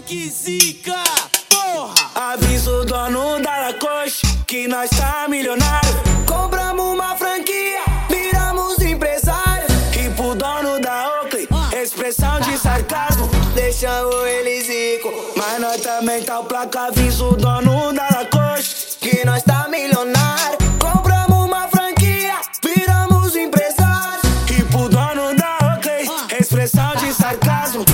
moleque zica, porra. Avisa o dono da Lacoste que nós tá milionário. Compramos uma franquia, viramos empresários. E pro dono da Oakley, expressão de sarcasmo, deixamos ele zico. Mas nós também tá o placa, avisa o dono da Lacoste que nós tá milionário. Compramos uma franquia, viramos empresários. E pro dono da Oakley, expressão de sarcasmo,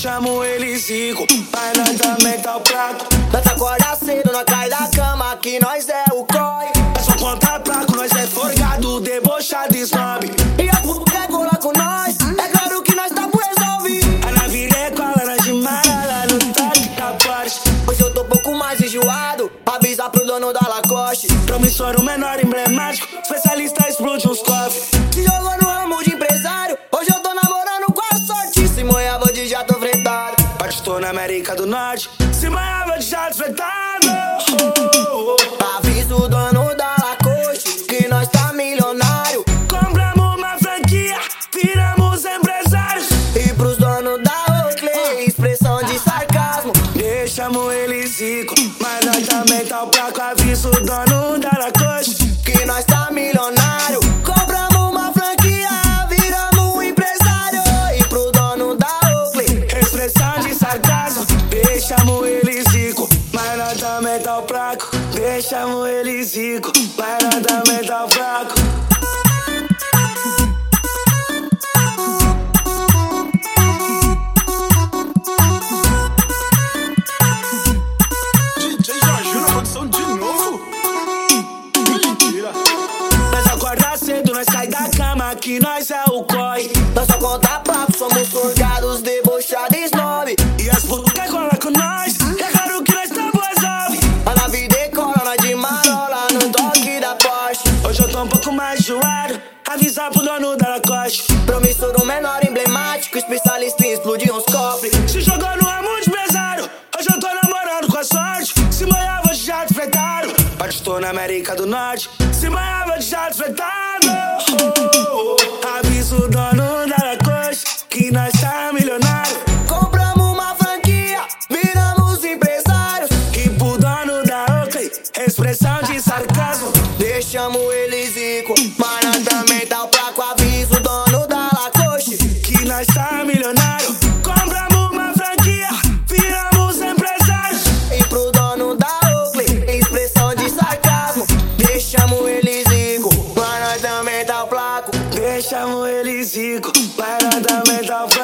deixamos ele zico. Mas nós também tá o placa. Nós acorda cedo, nós cai da cama, que nós é o COI. É só contar placo, nós é forgado, debochado e snob. E a puta quer colar com nós, é claro que nós tá por resolver. A nave cola na de mala, no toque da Porsche. Hoje eu tô pouco mais enjoado, avisa pro dono da Lacoste. Promissor, o menor emblemático, especialista Estou na América do Norte, se manhava de jato fretado. Oh, oh. Avisa o dono da Lacoste que nós tá milionário. Compramos uma franquia, viramos empresários. E pros donos da Oakley, expressão de sarcasmo. Deixamos ele zico, mas nós também tá o placo. Avisa o dono da Lacoste que nós tá milionário. Deixamos ele zico, nós também tá fraco. DJ Jorginho na produção de novo. Mentira. Nós acorda cedo, nós sai da cama, que nós é o COI. nós só conta papo, somos forjados, enjoado. Avisar pro dono da Lacoste. Promissor um menor emblemático, especialista em explodir uns cofres. Se jogou no amor de empresário, hoje eu tô namorando com a sorte. Se manhava de jato fretado, pastor na América do Norte. Se manhava de jato fretado. Aviso o dono da Lacoste que nós tá milionário. Compramos uma franquia, viramos empresários. E pro dono da Oakley, expressão de sarcasmo. Deixamos eles ricos. milionário. Compramos uma franquia, viramos empresários. E pro dono da Oakley, expressão de sarcasmo. Deixamos eles rico, pra nós também tá placo. Deixamos eles rico, pra nós também tá placo.